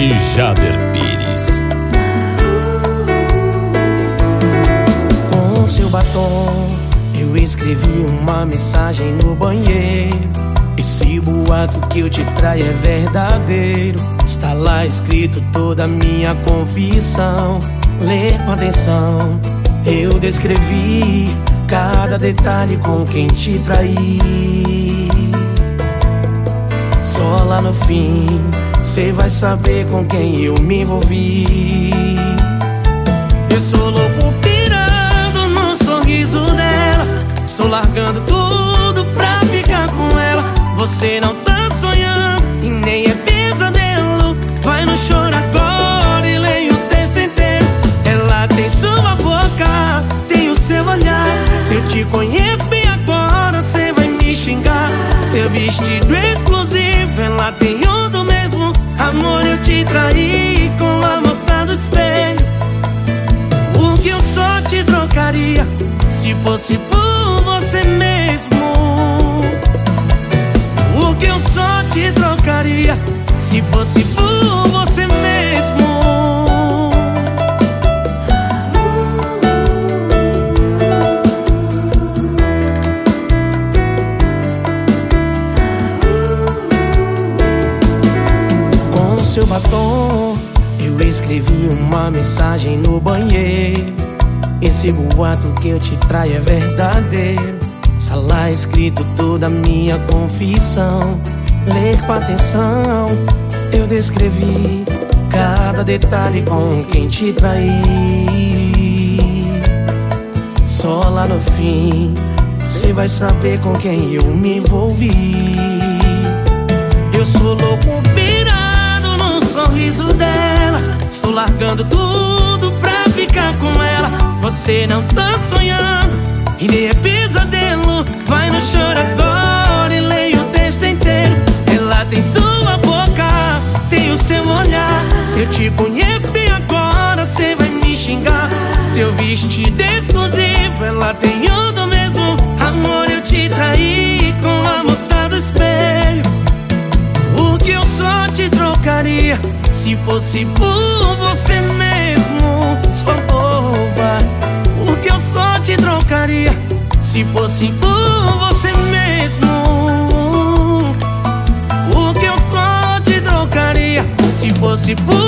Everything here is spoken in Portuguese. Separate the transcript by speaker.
Speaker 1: DJ Jader Pires.
Speaker 2: Com seu batom, eu escrevi uma mensagem no banheiro. Esse boato que eu te traio é verdadeiro. Está lá escrito toda a minha confissão. Lê com atenção. Eu descrevi cada detalhe com quem te traí. Só lá no fim, cê vai saber com quem eu me envolvi. Eu sou louco pirando no sorriso dela. Estou largando tudo pra ficar com ela. Você não tá sonhando e nem é pesadelo. Vai no choro agora e leia o texto inteiro. Ela tem sua boca, tem o seu olhar. Se eu te conheço bem agora, cê vai me xingar. Seu vestido exclusivo, ela tem o do mesmo. Amor, eu te traí com a moça do espelho. O que eu só te trocaria se fosse por você mesmo. O que eu só te trocaria se fosse por batom, eu escrevi uma mensagem no banheiro. Esse boato que eu te traio é verdadeiro. Está lá escrito toda a minha confissão. Lê com atenção, eu descrevi cada detalhe com quem te traí. Só lá no fim, você vai saber com quem eu me envolvi. Eu sou louco sorriso dela. Estou largando tudo pra ficar com ela. Você não tá sonhando e nem é pesadelo. Vai no choro agora e leia o texto inteiro. Ela tem sua boca, tem o seu olhar. Se eu te conheço bem agora, você vai me xingar. Seu vestido exclusivo, ela tem o se fosse por você mesmo, sua boba. O que eu só te trocaria se fosse por você mesmo. O que eu só te trocaria se fosse por